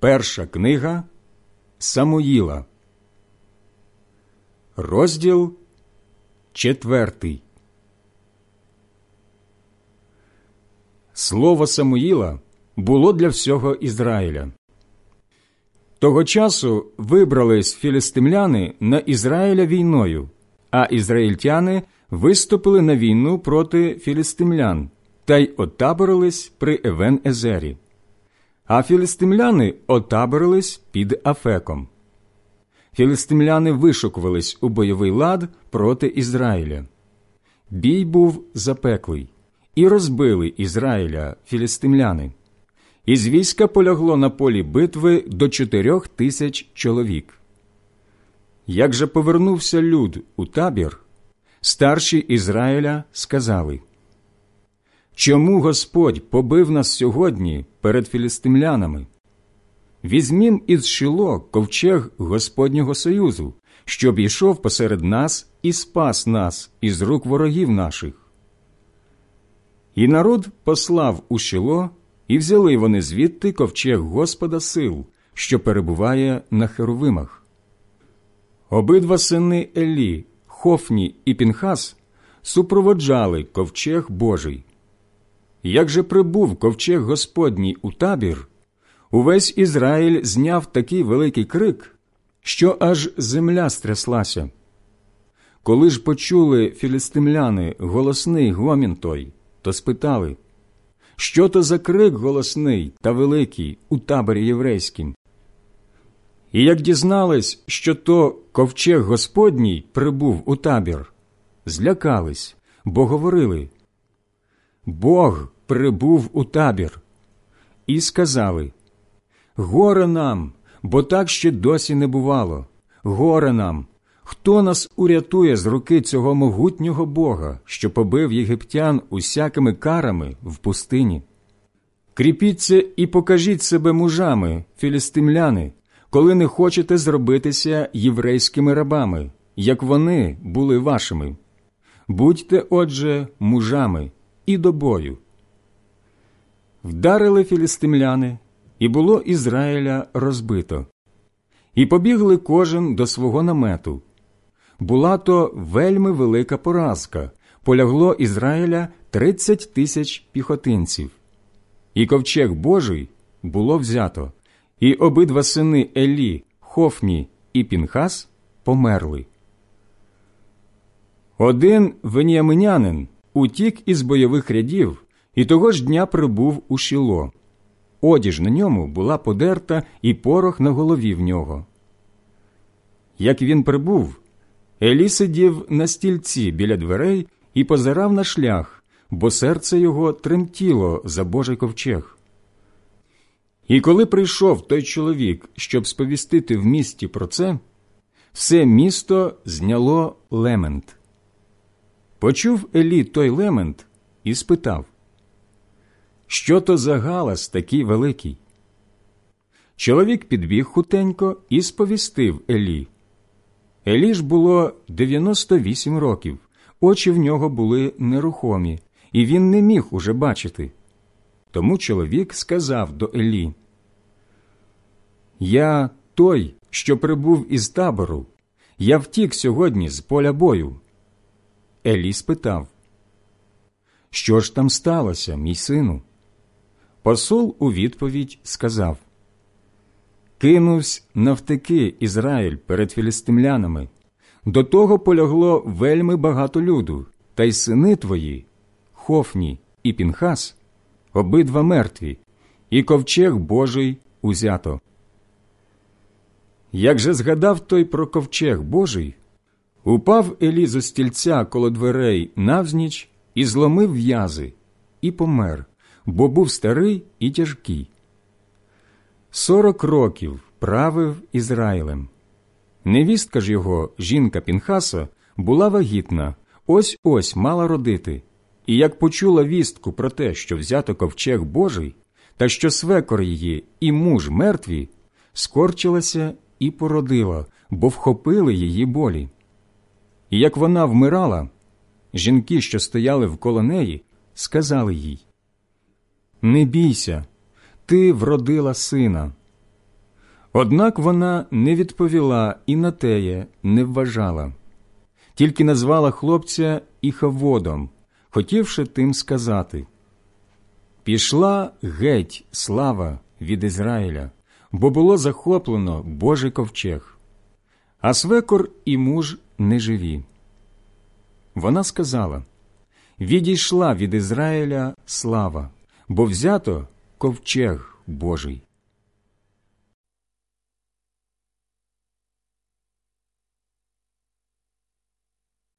Перша книга Самуїла, розділ четвертий. Слово Самуїла було для всього Ізраїля. Того часу вибрались філістимляни на Ізраїля війною, а ізраїльтяни виступили на війну проти філістимлян та й отаборились при Евен Езері а філістимляни отаборились під Афеком. Філістимляни вишукувались у бойовий лад проти Ізраїля. Бій був запеклий, і розбили Ізраїля філістимляни. Із війська полягло на полі битви до чотирьох тисяч чоловік. Як же повернувся люд у табір, старші Ізраїля сказали Чому Господь побив нас сьогодні перед філістимлянами? Візьмім із шило ковчег Господнього Союзу, щоб йшов посеред нас і спас нас із рук ворогів наших. І народ послав у шило, і взяли вони звідти ковчег Господа сил, що перебуває на херовимах. Обидва сини Елі, Хофні і Пінхас супроводжали ковчег Божий. Як же прибув ковчег Господній у табір, увесь Ізраїль зняв такий великий крик, що аж земля стряслася. Коли ж почули філістимляни голосний гомін той, то спитали, що то за крик голосний та великий у таборі єврейськім? І як дізнались, що то ковчег Господній прибув у табір, злякались, бо говорили Бог прибув у табір. І сказали Горе нам, бо так ще досі не бувало. Горе нам, хто нас урятує з руки цього могутнього Бога, що побив єгиптян усякими карами в пустині. Кріпіться і покажіть себе мужами, філістимляни, коли не хочете зробитися єврейськими рабами, як вони були вашими. Будьте, отже, мужами і до бою. Вдарили філістимляни, і було Ізраїля розбито, і побігли кожен до свого намету. Була то вельми велика поразка, полягло Ізраїля тридцять тисяч піхотинців. І ковчег Божий було взято, і обидва сини Елі, Хофні і Пінхас померли. Один веніаминянин утік із бойових рядів і того ж дня прибув у шіло. Одіж на ньому була подерта і порох на голові в нього. Як він прибув, Елі сидів на стільці біля дверей і позирав на шлях, бо серце його тремтіло за Божий ковчег. І коли прийшов той чоловік, щоб сповістити в місті про це, все місто зняло лемент. Почув Елі той лемент і спитав, Що то за галас такий великий? Чоловік підбіг хутенько і сповістив Елі. Елі ж було 98 років, очі в нього були нерухомі, і він не міг уже бачити. Тому чоловік сказав до Елі, Я той, що прибув із табору, я втік сьогодні з поля бою. Елі спитав, Що ж там сталося, мій сину? Посол у відповідь сказав Кинувсь навтеки Ізраїль перед філістимлянами. До того полягло вельми багато люду, та й сини твої, Хофні і Пінхас, обидва мертві, і ковчег Божий узято. Як же згадав той про ковчег Божий, Упав Елі зо стільця коло дверей навзніч і зломив в'язи, і помер, бо був старий і тяжкий. Сорок років правив Ізраїлем. Невістка ж його, жінка Пінхаса, була вагітна, ось ось мала родити, і як почула вістку про те, що взято ковчег Божий, та що свекор її і муж мертві, скорчилася і породила, бо вхопили її болі. І як вона вмирала, жінки, що стояли вколо неї, сказали їй Не бійся, ти вродила сина. Однак вона не відповіла і на теє не вважала, тільки назвала хлопця іхаводом, хотівши тим сказати Пішла геть слава від Ізраїля, бо було захоплено Божий ковчег, а свекор і муж не живі. Вона сказала Відійшла від Ізраїля слава, бо взято ковчег Божий.